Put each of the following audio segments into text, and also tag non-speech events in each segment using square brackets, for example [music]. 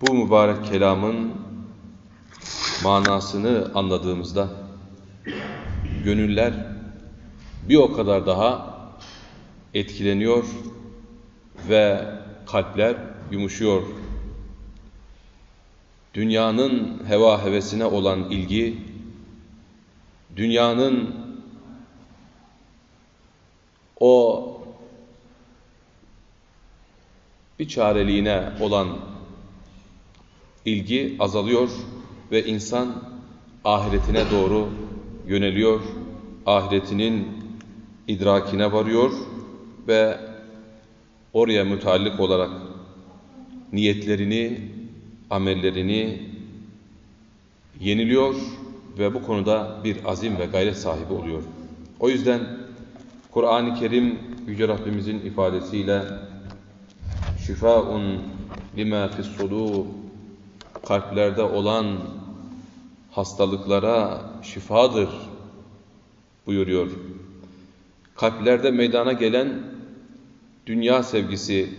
bu mübarek kelamın manasını anladığımızda gönüller bir o kadar daha etkileniyor ve kalpler yumuşuyor. Dünyanın heva hevesine olan ilgi, dünyanın o bir çareliğine olan ilgi azalıyor ve insan ahiretine doğru yöneliyor, ahiretinin idrakine varıyor ve oraya müteallik olarak niyetlerini, amellerini yeniliyor ve bu konuda bir azim ve gayret sahibi oluyor. O yüzden Kur'an-ı Kerim Yüce Rabbimizin ifadesiyle şifaun lima fissudur kalplerde olan hastalıklara şifadır buyuruyor. Kalplerde meydana gelen dünya sevgisi,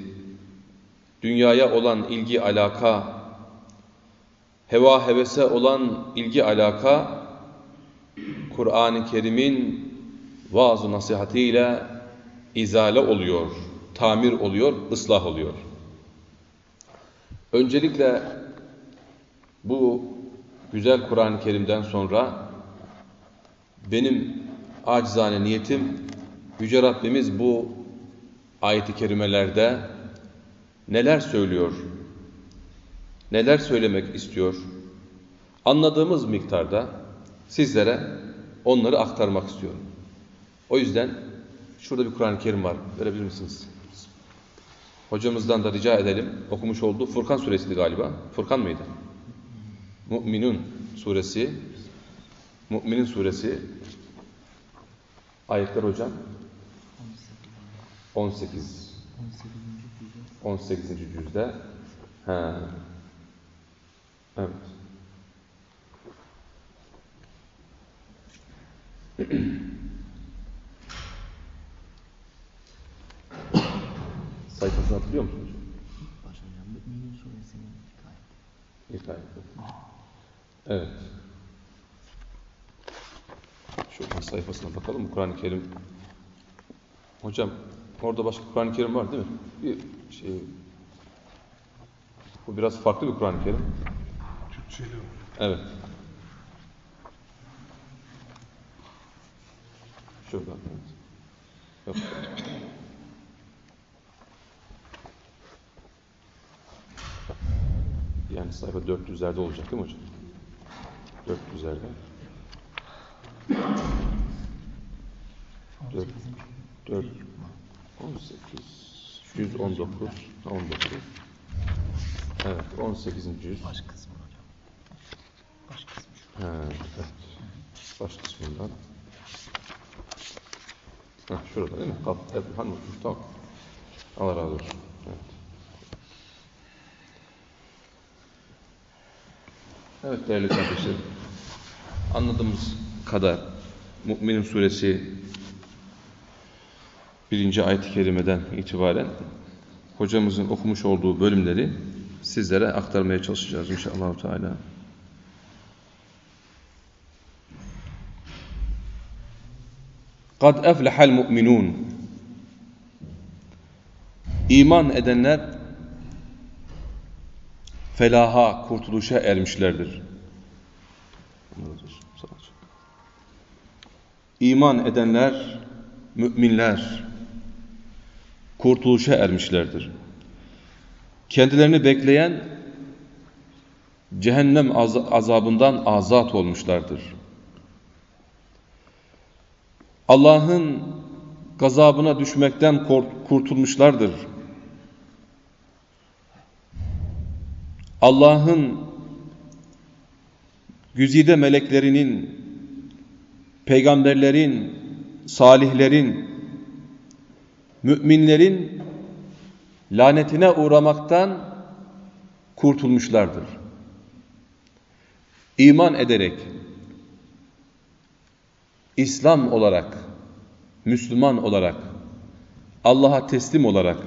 dünyaya olan ilgi alaka, heva hevese olan ilgi alaka, Kur'an-ı Kerim'in vaaz-ı nasihatiyle izale oluyor, tamir oluyor, ıslah oluyor. Öncelikle bu güzel Kur'an-ı Kerim'den sonra benim acizane niyetim Yüce Rabbimiz bu ayet-i kerimelerde neler söylüyor, neler söylemek istiyor, anladığımız miktarda sizlere onları aktarmak istiyorum. O yüzden şurada bir Kur'an-ı Kerim var, verebilir misiniz? Hocamızdan da rica edelim, okumuş olduğu Furkan suresiydi galiba. Furkan mıydı? Mü'minun suresi Mü'minin suresi ayetler hocam 18 18. cüzde he. Evet. [clears throat] Sayfasını hatırlıyor musunuz? Başlayacağım. Mü'minin suresinin ilk ayeti. İlk ayet. Evet. Şuradan sayfasına bakalım. Kur'an-ı Kerim. Hocam orada başka Kur'an-ı Kerim var değil mi? Bir şey. Bu biraz farklı bir Kur'an-ı Kerim. Türkçeyle? Evet. Şuradan. Evet. Yok. Yani sayfa 400'lerde olacak değil mi hocam? 400'lerde. 4, 4, 18, 119, 19. Evet, 18. yüz. Baş kısmı hocam. Baş kısmı. Ha, evet. Baş kısmından. Ha, şurada değil mi? Kap, evet, hanım, tamam. Allah razı olsun. Evet. Evet değerli kardeşlerim. Anladığımız kadar Mü'minin suresi birinci ayet-i kerimeden itibaren hocamızın okumuş olduğu bölümleri sizlere aktarmaya çalışacağız inşallah Teala. Kad eflehal mu'minun İman edenler felaha, kurtuluşa ermişlerdir. İman edenler, müminler kurtuluşa ermişlerdir. Kendilerini bekleyen cehennem az- azabından azat olmuşlardır. Allah'ın gazabına düşmekten kurtulmuşlardır. Allah'ın güzide meleklerinin, peygamberlerin, salihlerin, müminlerin lanetine uğramaktan kurtulmuşlardır. İman ederek, İslam olarak, Müslüman olarak, Allah'a teslim olarak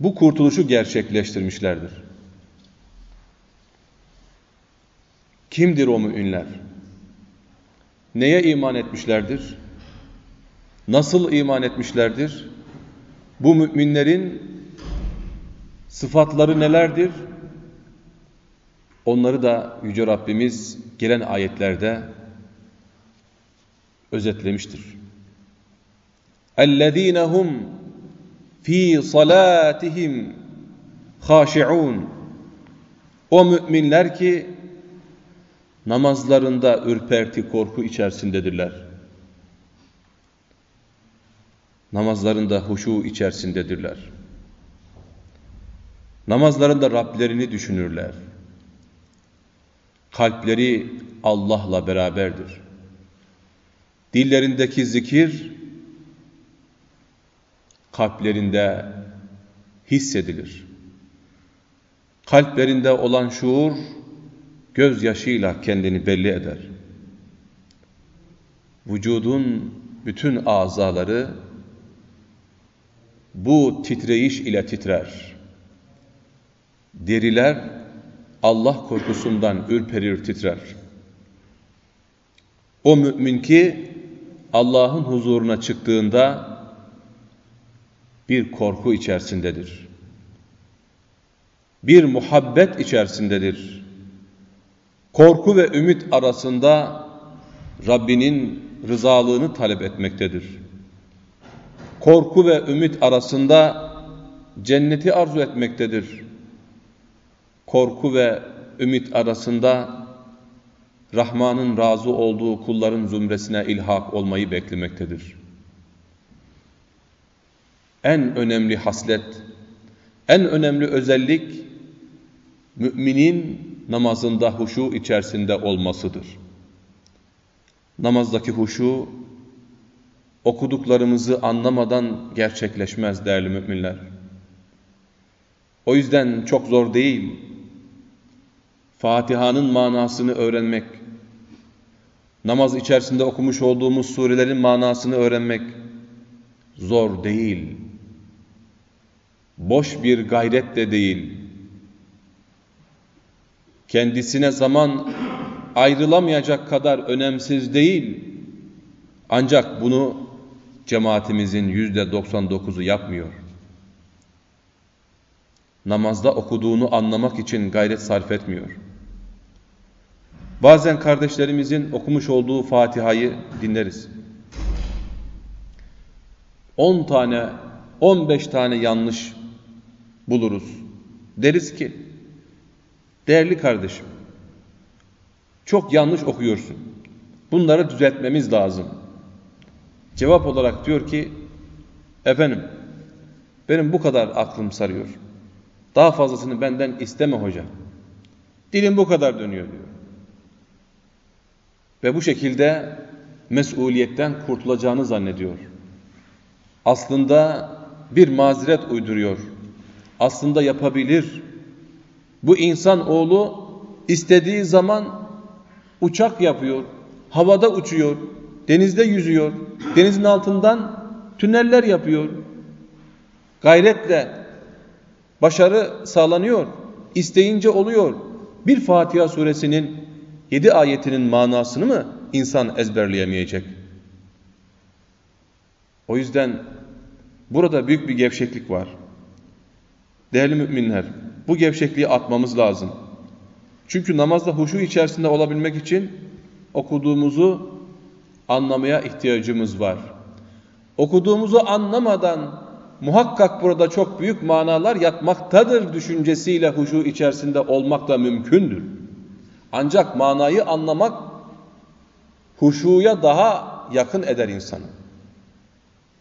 bu kurtuluşu gerçekleştirmişlerdir. Kimdir o müminler? Neye iman etmişlerdir? Nasıl iman etmişlerdir? Bu müminlerin sıfatları nelerdir? Onları da Yüce Rabbimiz gelen ayetlerde özetlemiştir. اَلَّذ۪ينَ هُمْ ف۪ي صَلَاتِهِمْ خَاشِعُونَ O müminler ki namazlarında ürperti, korku içerisindedirler. Namazlarında huşu içerisindedirler. Namazlarında Rablerini düşünürler. Kalpleri Allah'la beraberdir. Dillerindeki zikir kalplerinde hissedilir. Kalplerinde olan şuur gözyaşıyla kendini belli eder. Vücudun bütün azaları bu titreyiş ile titrer. Deriler Allah korkusundan ürperir titrer. O mümin ki Allah'ın huzuruna çıktığında bir korku içerisindedir. Bir muhabbet içerisindedir. Korku ve ümit arasında Rabbinin rızalığını talep etmektedir. Korku ve ümit arasında cenneti arzu etmektedir. Korku ve ümit arasında Rahman'ın razı olduğu kulların zümresine ilhak olmayı beklemektedir. En önemli haslet, en önemli özellik müminin namazında huşu içerisinde olmasıdır. Namazdaki huşu okuduklarımızı anlamadan gerçekleşmez değerli müminler. O yüzden çok zor değil. Fatiha'nın manasını öğrenmek, namaz içerisinde okumuş olduğumuz surelerin manasını öğrenmek zor değil. Boş bir gayret de değil. Kendisine zaman ayrılamayacak kadar önemsiz değil. Ancak bunu cemaatimizin yüzde 99'u yapmıyor. Namazda okuduğunu anlamak için gayret sarf etmiyor. Bazen kardeşlerimizin okumuş olduğu Fatiha'yı dinleriz. 10 tane, 15 tane yanlış buluruz. Deriz ki, değerli kardeşim, çok yanlış okuyorsun. Bunları düzeltmemiz lazım. Cevap olarak diyor ki, efendim, benim bu kadar aklım sarıyor. Daha fazlasını benden isteme hocam. Dilim bu kadar dönüyor diyor. Ve bu şekilde mesuliyetten kurtulacağını zannediyor. Aslında bir mazeret uyduruyor. Aslında yapabilir. Bu insan oğlu istediği zaman uçak yapıyor, havada uçuyor, denizde yüzüyor, denizin altından tüneller yapıyor. Gayretle başarı sağlanıyor, isteyince oluyor. Bir Fatiha suresinin yedi ayetinin manasını mı insan ezberleyemeyecek? O yüzden burada büyük bir gevşeklik var. Değerli müminler, bu gevşekliği atmamız lazım. Çünkü namazda huşu içerisinde olabilmek için okuduğumuzu anlamaya ihtiyacımız var. Okuduğumuzu anlamadan muhakkak burada çok büyük manalar yatmaktadır düşüncesiyle huşu içerisinde olmak da mümkündür. Ancak manayı anlamak huşuya daha yakın eder insanı.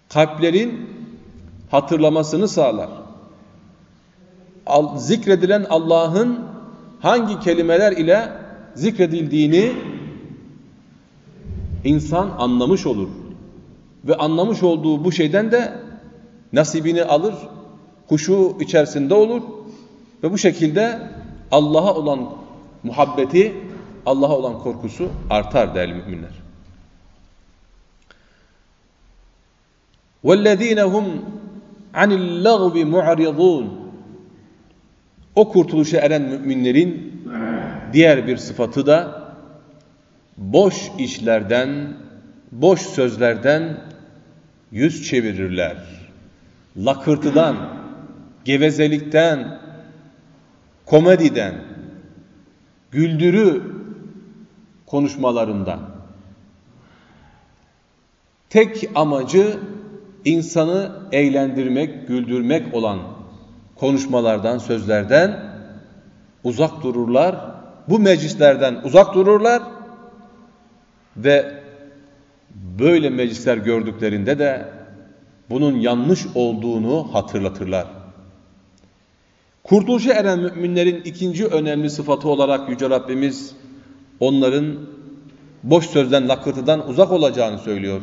Kalplerin hatırlamasını sağlar Zikredilen Allah'ın hangi kelimeler ile zikredildiğini insan anlamış olur. Ve anlamış olduğu bu şeyden de nasibini alır, huşu içerisinde olur ve bu şekilde Allah'a olan muhabbeti, Allah'a olan korkusu artar değerli müminler. وَالَّذ۪ينَ هُمْ عَنِ اللَّغْوِ مُعْرِضُونَ o kurtuluşa eren müminlerin diğer bir sıfatı da boş işlerden, boş sözlerden yüz çevirirler. Lakırtıdan, gevezelikten, komediden, güldürü konuşmalarından. Tek amacı insanı eğlendirmek, güldürmek olan konuşmalardan, sözlerden uzak dururlar. Bu meclislerden uzak dururlar ve böyle meclisler gördüklerinde de bunun yanlış olduğunu hatırlatırlar. Kurtuluşa eren müminlerin ikinci önemli sıfatı olarak Yüce Rabbimiz onların boş sözden, lakırtıdan uzak olacağını söylüyor.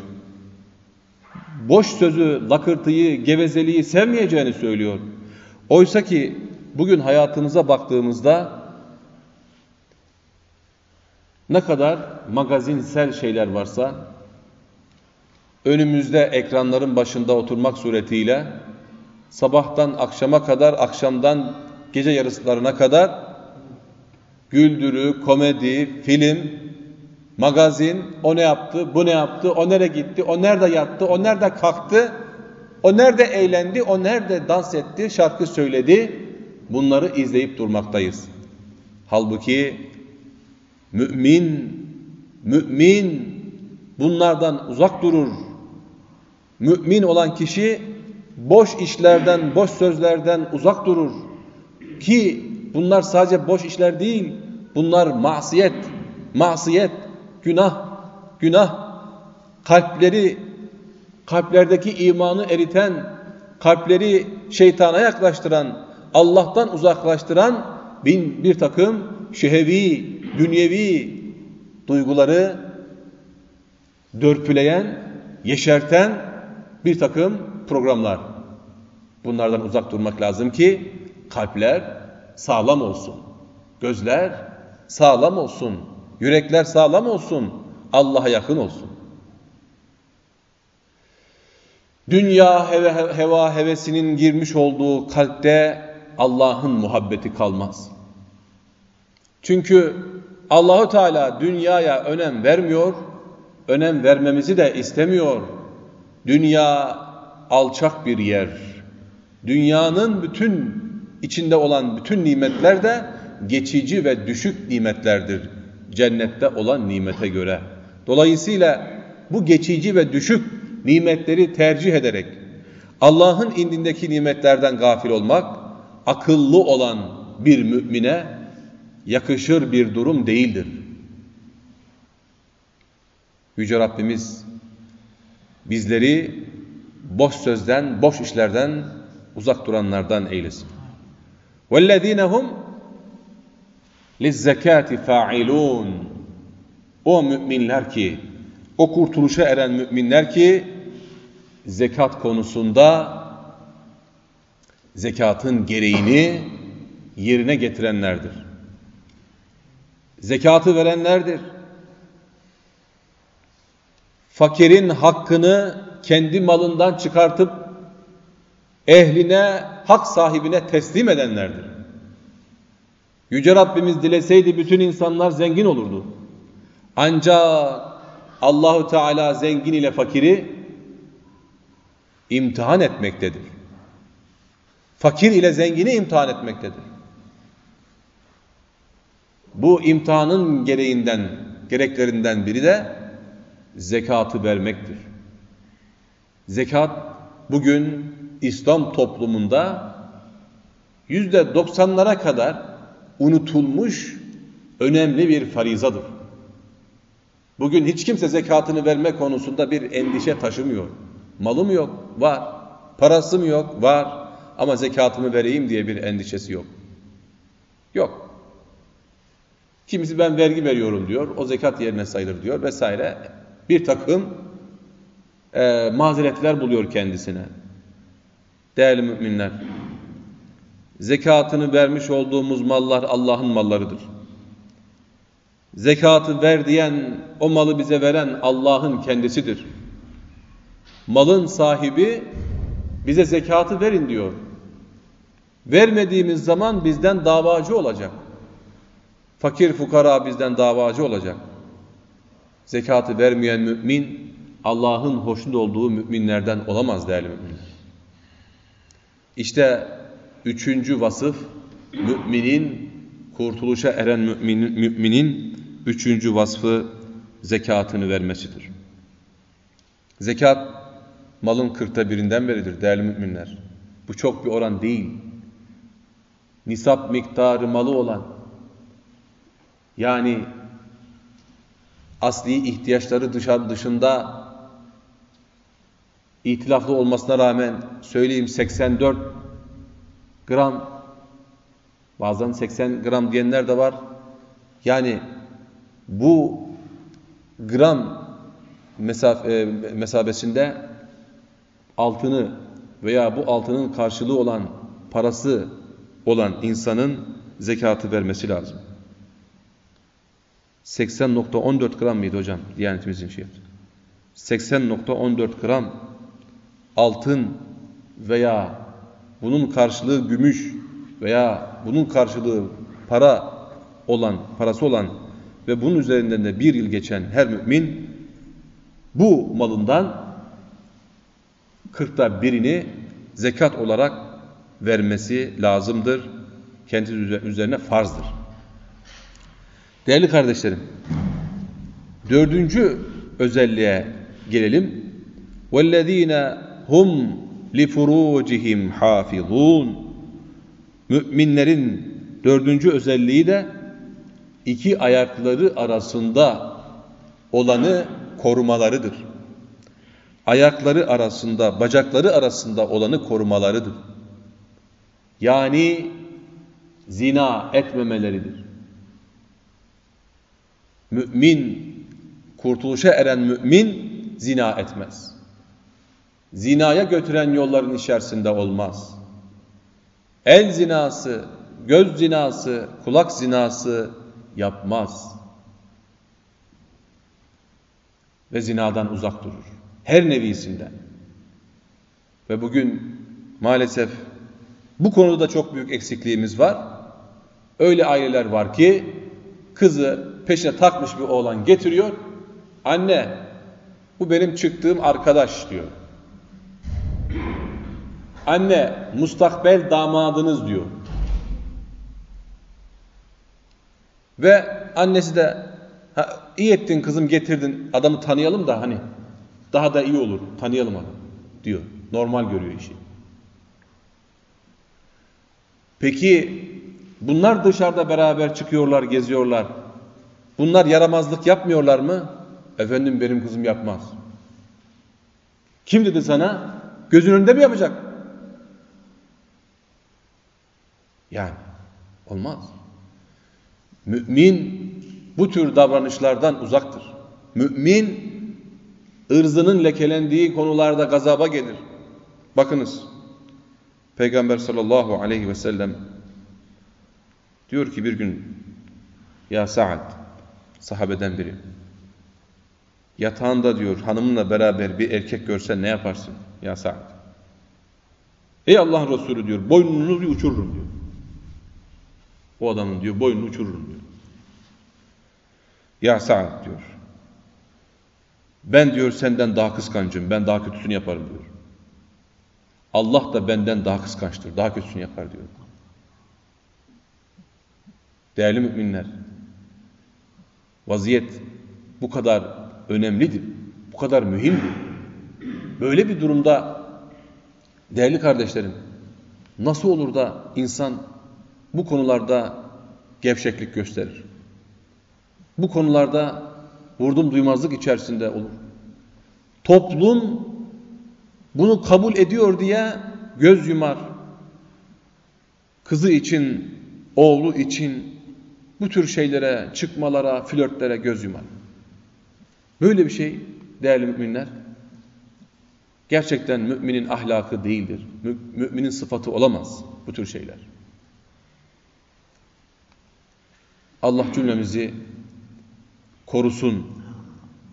Boş sözü, lakırtıyı, gevezeliği sevmeyeceğini söylüyor. Oysa ki bugün hayatımıza baktığımızda ne kadar magazinsel şeyler varsa önümüzde ekranların başında oturmak suretiyle sabahtan akşama kadar, akşamdan gece yarısılarına kadar güldürü, komedi, film, magazin, o ne yaptı, bu ne yaptı, o nereye gitti, o nerede yattı, o nerede kalktı, o nerede eğlendi, o nerede dans etti, şarkı söyledi. Bunları izleyip durmaktayız. Halbuki mümin, mümin bunlardan uzak durur. Mümin olan kişi boş işlerden, boş sözlerden uzak durur. Ki bunlar sadece boş işler değil, bunlar masiyet, masiyet, günah, günah, kalpleri, kalplerdeki imanı eriten, kalpleri şeytana yaklaştıran, Allah'tan uzaklaştıran bin bir takım şehevi, dünyevi duyguları dörpüleyen, yeşerten bir takım programlar. Bunlardan uzak durmak lazım ki kalpler sağlam olsun. Gözler sağlam olsun. Yürekler sağlam olsun. Allah'a yakın olsun. Dünya heve, heva hevesinin girmiş olduğu kalpte Allah'ın muhabbeti kalmaz. Çünkü Allahu Teala dünyaya önem vermiyor, önem vermemizi de istemiyor. Dünya alçak bir yer. Dünyanın bütün içinde olan bütün nimetler de geçici ve düşük nimetlerdir. Cennette olan nimete göre. Dolayısıyla bu geçici ve düşük nimetleri tercih ederek Allah'ın indindeki nimetlerden gafil olmak akıllı olan bir mümine yakışır bir durum değildir. Yüce Rabbimiz bizleri boş sözden, boş işlerden uzak duranlardan eylesin. وَالَّذ۪ينَ هُمْ لِلزَّكَاتِ فَاعِلُونَ O müminler ki, o kurtuluşa eren müminler ki, zekat konusunda zekatın gereğini yerine getirenlerdir. Zekatı verenlerdir. Fakirin hakkını kendi malından çıkartıp ehline, hak sahibine teslim edenlerdir. Yüce Rabbimiz dileseydi bütün insanlar zengin olurdu. Ancak Allahu Teala zengin ile fakiri imtihan etmektedir. Fakir ile zengini imtihan etmektedir. Bu imtihanın gereğinden, gereklerinden biri de zekatı vermektir. Zekat bugün İslam toplumunda yüzde doksanlara kadar unutulmuş önemli bir farizadır. Bugün hiç kimse zekatını verme konusunda bir endişe taşımıyor. Malım yok, var. Parası yok, var. Ama zekatımı vereyim diye bir endişesi yok. Yok. Kimisi ben vergi veriyorum diyor, o zekat yerine sayılır diyor vesaire. Bir takım e, mazeretler buluyor kendisine. Değerli müminler, zekatını vermiş olduğumuz mallar Allah'ın mallarıdır. Zekatı ver diyen, o malı bize veren Allah'ın kendisidir. Malın sahibi bize zekatı verin diyor. Vermediğimiz zaman bizden davacı olacak. Fakir fukara bizden davacı olacak. Zekatı vermeyen mümin Allah'ın hoşnut olduğu müminlerden olamaz değerli müminler. İşte üçüncü vasıf müminin kurtuluşa eren müminin, müminin üçüncü vasfı zekatını vermesidir. Zekat malın kırkta birinden beridir değerli müminler. Bu çok bir oran değil. Nisap miktarı malı olan yani asli ihtiyaçları dışında itilaflı olmasına rağmen söyleyeyim 84 gram bazen 80 gram diyenler de var. Yani bu gram mesaf e, mesabesinde altını veya bu altının karşılığı olan parası olan insanın zekatı vermesi lazım. 80.14 gram mıydı hocam? Diyanetimizin şey 80.14 gram altın veya bunun karşılığı gümüş veya bunun karşılığı para olan, parası olan ve bunun üzerinden de bir yıl geçen her mümin bu malından kırkta birini zekat olarak vermesi lazımdır. Kendi üzerine farzdır. Değerli kardeşlerim, dördüncü özelliğe gelelim. وَالَّذ۪ينَ hum لِفُرُوجِهِمْ حَافِظُونَ Müminlerin dördüncü özelliği de iki ayakları arasında olanı korumalarıdır. Ayakları arasında, bacakları arasında olanı korumalarıdır. Yani zina etmemeleridir. Mümin, kurtuluşa eren mümin zina etmez. Zinaya götüren yolların içerisinde olmaz. El zinası, göz zinası, kulak zinası yapmaz. Ve zinadan uzak durur. Her nevisinden. Ve bugün maalesef bu konuda çok büyük eksikliğimiz var. Öyle aileler var ki kızı peşine takmış bir oğlan getiriyor. Anne bu benim çıktığım arkadaş diyor. Anne mustakbel damadınız diyor. Ve annesi de iyi ettin kızım getirdin adamı tanıyalım da hani daha da iyi olur tanıyalım adamı diyor. Normal görüyor işi. Peki bunlar dışarıda beraber çıkıyorlar, geziyorlar. Bunlar yaramazlık yapmıyorlar mı? Efendim benim kızım yapmaz. Kim dedi sana? Gözün önünde mi yapacak? Yani olmaz. Mümin bu tür davranışlardan uzaktır. Mümin ırzının lekelendiği konularda gazaba gelir. Bakınız Peygamber sallallahu aleyhi ve sellem diyor ki bir gün ya Sa'd sahabeden biri yatağında diyor hanımınla beraber bir erkek görsen ne yaparsın? Ya Sa'd. Ey Allah'ın Resulü diyor boynunu uçururum diyor. O adamın diyor boynunu uçururum diyor. Ya Sa'd diyor ben diyor senden daha kıskancım ben daha kötüsünü yaparım diyor Allah da benden daha kıskançtır daha kötüsünü yapar diyor değerli müminler vaziyet bu kadar önemlidir, bu kadar mühimdir. Böyle bir durumda değerli kardeşlerim nasıl olur da insan bu konularda gevşeklik gösterir? Bu konularda vurdum duymazlık içerisinde olur. Toplum bunu kabul ediyor diye göz yumar. Kızı için, oğlu için bu tür şeylere, çıkmalara, flörtlere göz yumar. Böyle bir şey değerli müminler gerçekten müminin ahlakı değildir. Mü müminin sıfatı olamaz bu tür şeyler. Allah cümlemizi korusun,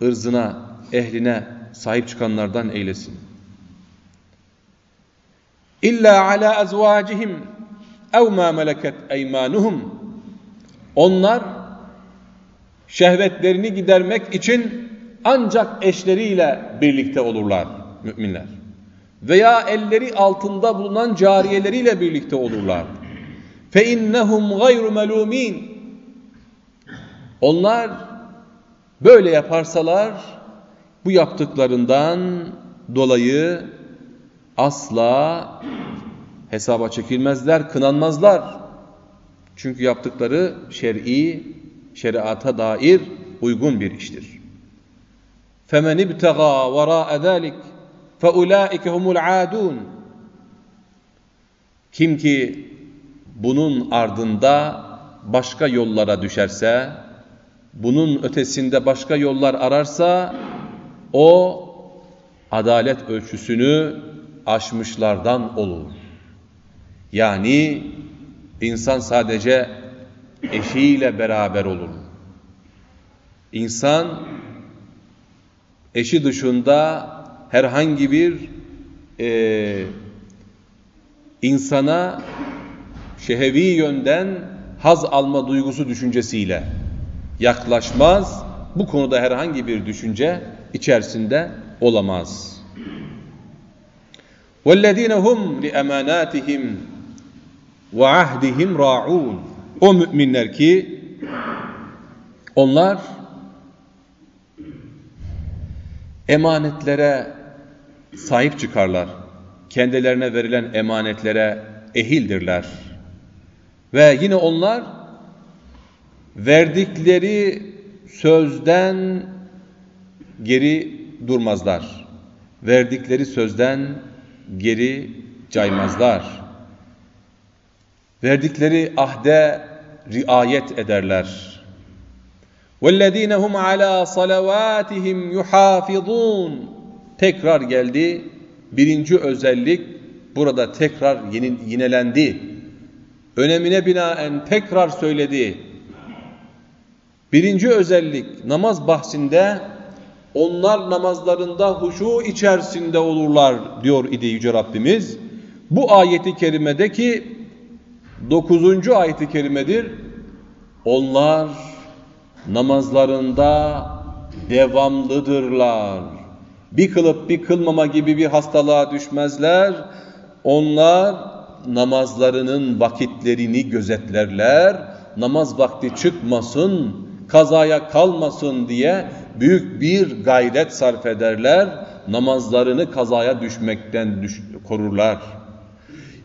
ırzına, ehline sahip çıkanlardan eylesin. İlla ala azvacihim ev ma meleket eymanuhum. Onlar şehvetlerini gidermek için ancak eşleriyle birlikte olurlar müminler. Veya elleri altında bulunan cariyeleriyle birlikte olurlar. Fe innehum gayru melumin. Onlar böyle yaparsalar bu yaptıklarından dolayı asla hesaba çekilmezler, kınanmazlar. Çünkü yaptıkları şer'i, şeriata dair uygun bir iştir. فَمَنِ ابْتَغَى وَرَاءَ ذَٰلِكَ فَاُولَٰئِكَ هُمُ الْعَادُونَ Kim ki bunun ardında başka yollara düşerse, bunun ötesinde başka yollar ararsa, o adalet ölçüsünü aşmışlardan olur. Yani insan sadece eşiyle beraber olur. İnsan eşi dışında herhangi bir e, insana şehevi yönden haz alma duygusu düşüncesiyle yaklaşmaz. Bu konuda herhangi bir düşünce içerisinde olamaz. وَالَّذ۪ينَ هُمْ لِأَمَانَاتِهِمْ وَعَهْدِهِمْ رَاعُونَ O müminler ki onlar emanetlere sahip çıkarlar. Kendilerine verilen emanetlere ehildirler. Ve yine onlar verdikleri sözden geri durmazlar. Verdikleri sözden geri caymazlar. Verdikleri ahde riayet ederler. وَالَّذ۪ينَ هُمْ عَلَى صَلَوَاتِهِمْ يُحَافِظُونَ Tekrar geldi. Birinci özellik burada tekrar yinelendi. Önemine binaen tekrar söyledi. Birinci özellik namaz bahsinde onlar namazlarında huşu içerisinde olurlar diyor idi Yüce Rabbimiz. Bu ayeti kerimedeki dokuzuncu ayeti kerimedir. Onlar namazlarında devamlıdırlar. Bir kılıp bir kılmama gibi bir hastalığa düşmezler. Onlar namazlarının vakitlerini gözetlerler. Namaz vakti çıkmasın, kazaya kalmasın diye büyük bir gayret sarf ederler. Namazlarını kazaya düşmekten düş korurlar.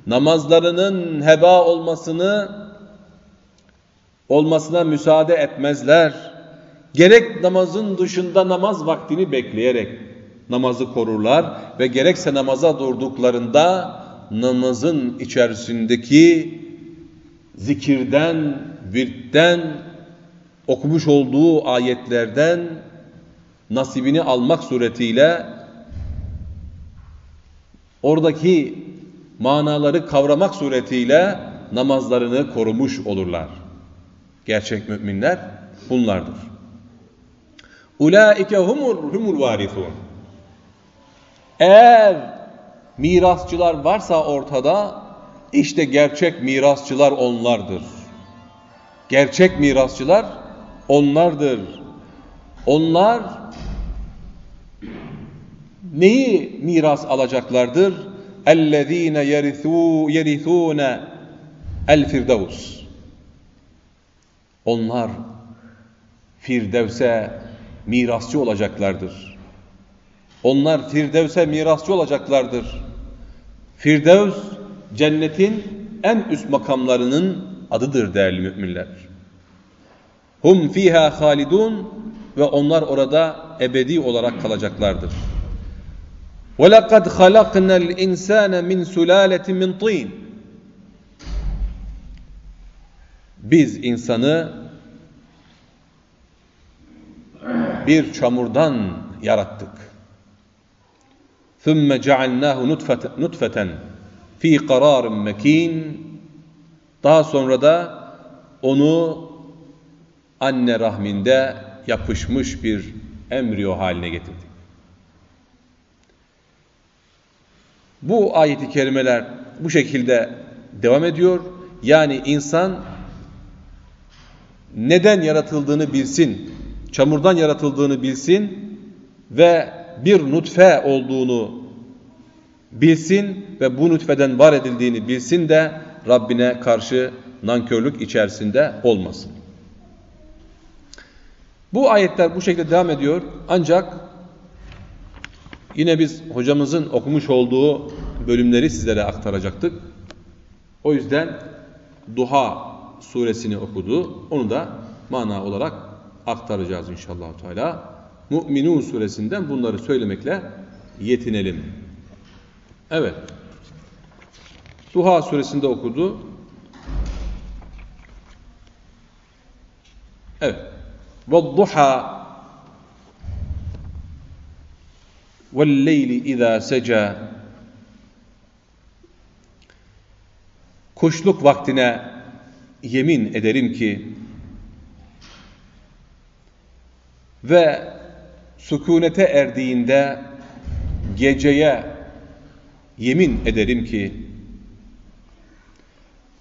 Namazlarının heba olmasını olmasına müsaade etmezler. Gerek namazın dışında namaz vaktini bekleyerek namazı korurlar ve gerekse namaza durduklarında namazın içerisindeki zikirden, virtten, okumuş olduğu ayetlerden nasibini almak suretiyle oradaki manaları kavramak suretiyle namazlarını korumuş olurlar. Gerçek müminler bunlardır. Ulaike humur humul varithun. Eğer mirasçılar varsa ortada işte gerçek mirasçılar onlardır. Gerçek mirasçılar onlardır. Onlar neyi miras alacaklardır? اَلَّذ۪ينَ يَرِثُونَ الْفِرْدَوْسِ Onlar Firdevs'e mirasçı olacaklardır. Onlar Firdevs'e mirasçı olacaklardır. Firdevs cennetin en üst makamlarının adıdır değerli müminler. Hum fiha halidun ve onlar orada ebedi olarak kalacaklardır. وَلَقَدْ خَلَقْنَا الْاِنْسَانَ مِنْ سُلَالَةٍ مِنْ طِينٍ Biz insanı bir çamurdan yarattık. ثُمَّ جَعَلْنَاهُ نُطْفَةً ف۪ي قَرَارٍ مَك۪ينٍ Daha sonra da onu anne rahminde yapışmış bir embriyo haline getirdik. Bu ayeti kerimeler bu şekilde devam ediyor. Yani insan neden yaratıldığını bilsin, çamurdan yaratıldığını bilsin ve bir nutfe olduğunu bilsin ve bu nutfeden var edildiğini bilsin de Rabbine karşı nankörlük içerisinde olmasın. Bu ayetler bu şekilde devam ediyor ancak yine biz hocamızın okumuş olduğu bölümleri sizlere aktaracaktık. O yüzden Duha suresini okudu. Onu da mana olarak aktaracağız inşallah Teala. Mü'minun suresinden bunları söylemekle yetinelim. Evet. Duha suresinde okudu. Evet. وَالضُّحَى وَالْلَيْلِ اِذَا سَجَى Kuşluk vaktine yemin ederim ki ve sükunete erdiğinde geceye yemin ederim ki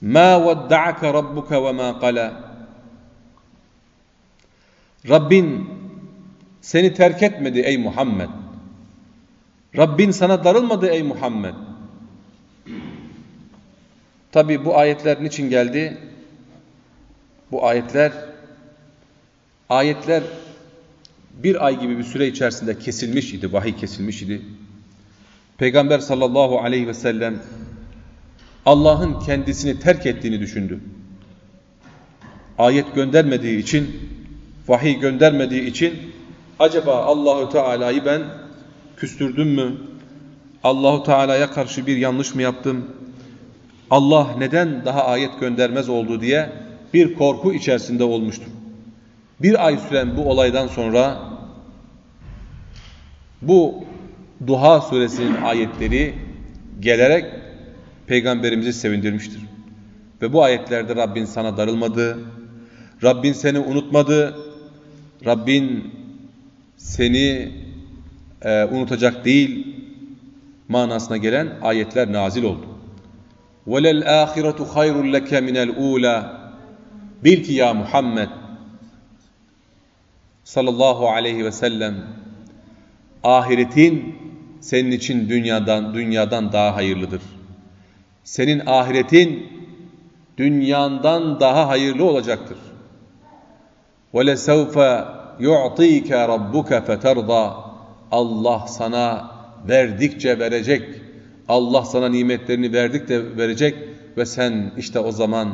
ma vedda'aka rabbuka ve ma qala Rabbin seni terk etmedi ey Muhammed. Rabbin sana darılmadı ey Muhammed. Tabi bu ayetler niçin geldi? Bu ayetler ayetler bir ay gibi bir süre içerisinde kesilmiş idi, vahiy kesilmiş idi. Peygamber sallallahu aleyhi ve sellem Allah'ın kendisini terk ettiğini düşündü. Ayet göndermediği için, vahiy göndermediği için acaba Allahu Teala'yı ben küstürdüm mü? Allahu Teala'ya karşı bir yanlış mı yaptım? Allah neden daha ayet göndermez oldu diye bir korku içerisinde olmuştur. Bir ay süren bu olaydan sonra bu Duha suresinin ayetleri gelerek peygamberimizi sevindirmiştir. Ve bu ayetlerde Rabbin sana darılmadı, Rabbin seni unutmadı, Rabbin seni e, unutacak değil manasına gelen ayetler nazil oldu. وَلَلْ آخِرَةُ خَيْرٌ لَكَ مِنَ الْعُولَى Bil ki ya Muhammed sallallahu aleyhi ve sellem ahiretin senin için dünyadan dünyadan daha hayırlıdır. Senin ahiretin dünyandan daha hayırlı olacaktır. وَلَسَوْفَ يُعْطِيكَ رَبُّكَ فَتَرْضَى Allah sana verdikçe verecek. Allah sana nimetlerini verdikçe verecek ve sen işte o zaman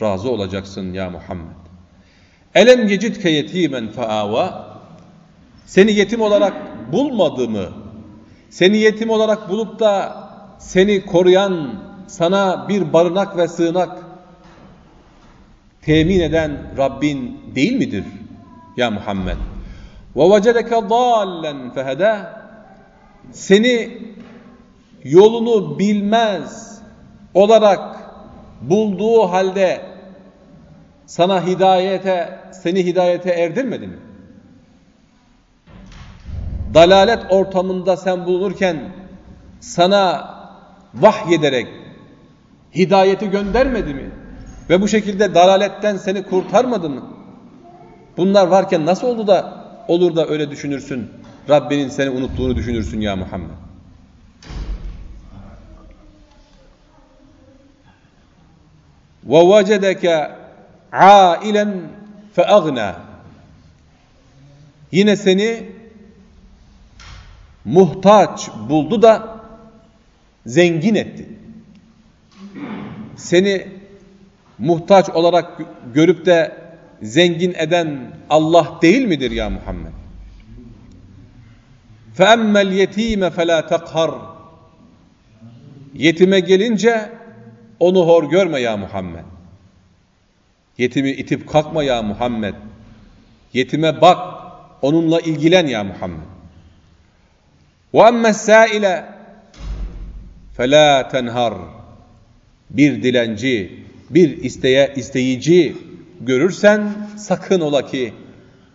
razı olacaksın ya Muhammed. Elem yecidke yetimen faava Seni yetim olarak bulmadı mı? Seni yetim olarak bulup da seni koruyan, sana bir barınak ve sığınak temin eden Rabbin değil midir ya Muhammed? وَوَجَدَكَ ضَالًّا فَهَدَى Seni yolunu bilmez olarak bulduğu halde sana hidayete, seni hidayete erdirmedi mi? Dalalet ortamında sen bulunurken sana vahyederek hidayeti göndermedi mi? Ve bu şekilde dalaletten seni kurtarmadı mı? Bunlar varken nasıl oldu da olur da öyle düşünürsün? Rabbinin seni unuttuğunu düşünürsün ya Muhammed. وَوَجَدَكَ عَائِلًا فَأَغْنَى Yine seni muhtaç buldu da zengin etti. Seni muhtaç olarak görüp de zengin eden Allah değil midir ya Muhammed? فَاَمَّا الْيَت۪يمَ فَلَا تَقْهَرْ Yetime gelince onu hor görme ya Muhammed. Yetimi itip kalkma ya Muhammed. Yetime bak, onunla ilgilen ya Muhammed. وَاَمَّا السَّائِلَ فَلَا تَنْهَرْ Bir dilenci, bir isteye isteyici görürsen sakın ola ki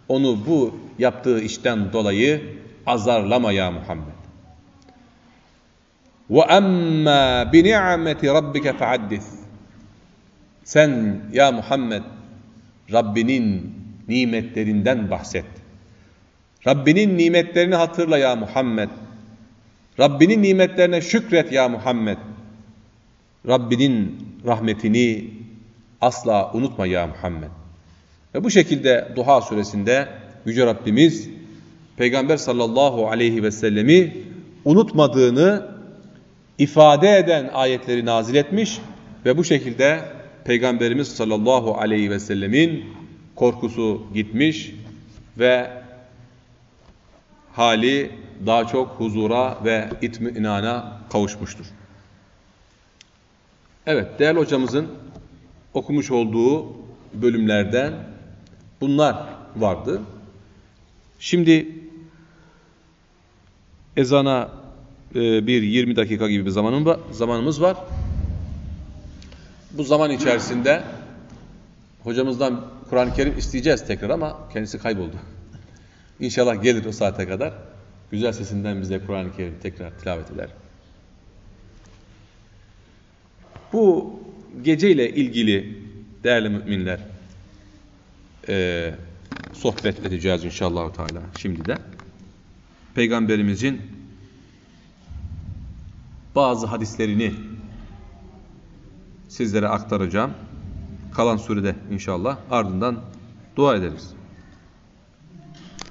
onu bu yaptığı işten dolayı azarlama ya Muhammed. Ve emma bi ni'meti rabbike fehaddis. Sen ya Muhammed Rabbinin nimetlerinden bahset. Rabbinin nimetlerini hatırla ya Muhammed. Rabbinin nimetlerine şükret ya Muhammed. Rabbinin rahmetini asla unutma ya Muhammed. Ve bu şekilde Duha suresinde Yüce Rabbimiz Peygamber sallallahu aleyhi ve sellemi unutmadığını ifade eden ayetleri nazil etmiş ve bu şekilde Peygamberimiz sallallahu aleyhi ve sellemin korkusu gitmiş ve hali daha çok huzura ve itminana kavuşmuştur. Evet, değerli hocamızın okumuş olduğu bölümlerden bunlar vardı. Şimdi ezana e, bir 20 dakika gibi bir zamanımız var. Bu zaman içerisinde hocamızdan Kur'an-ı Kerim isteyeceğiz tekrar ama kendisi kayboldu. İnşallah gelir o saate kadar. Güzel sesinden bize Kur'an-ı Kerim tekrar tilavet eder. Bu geceyle ilgili değerli müminler e, sohbet edeceğiz inşallah Teala şimdi de. Peygamberimizin bazı hadislerini sizlere aktaracağım. Kalan sürede inşallah ardından dua ederiz.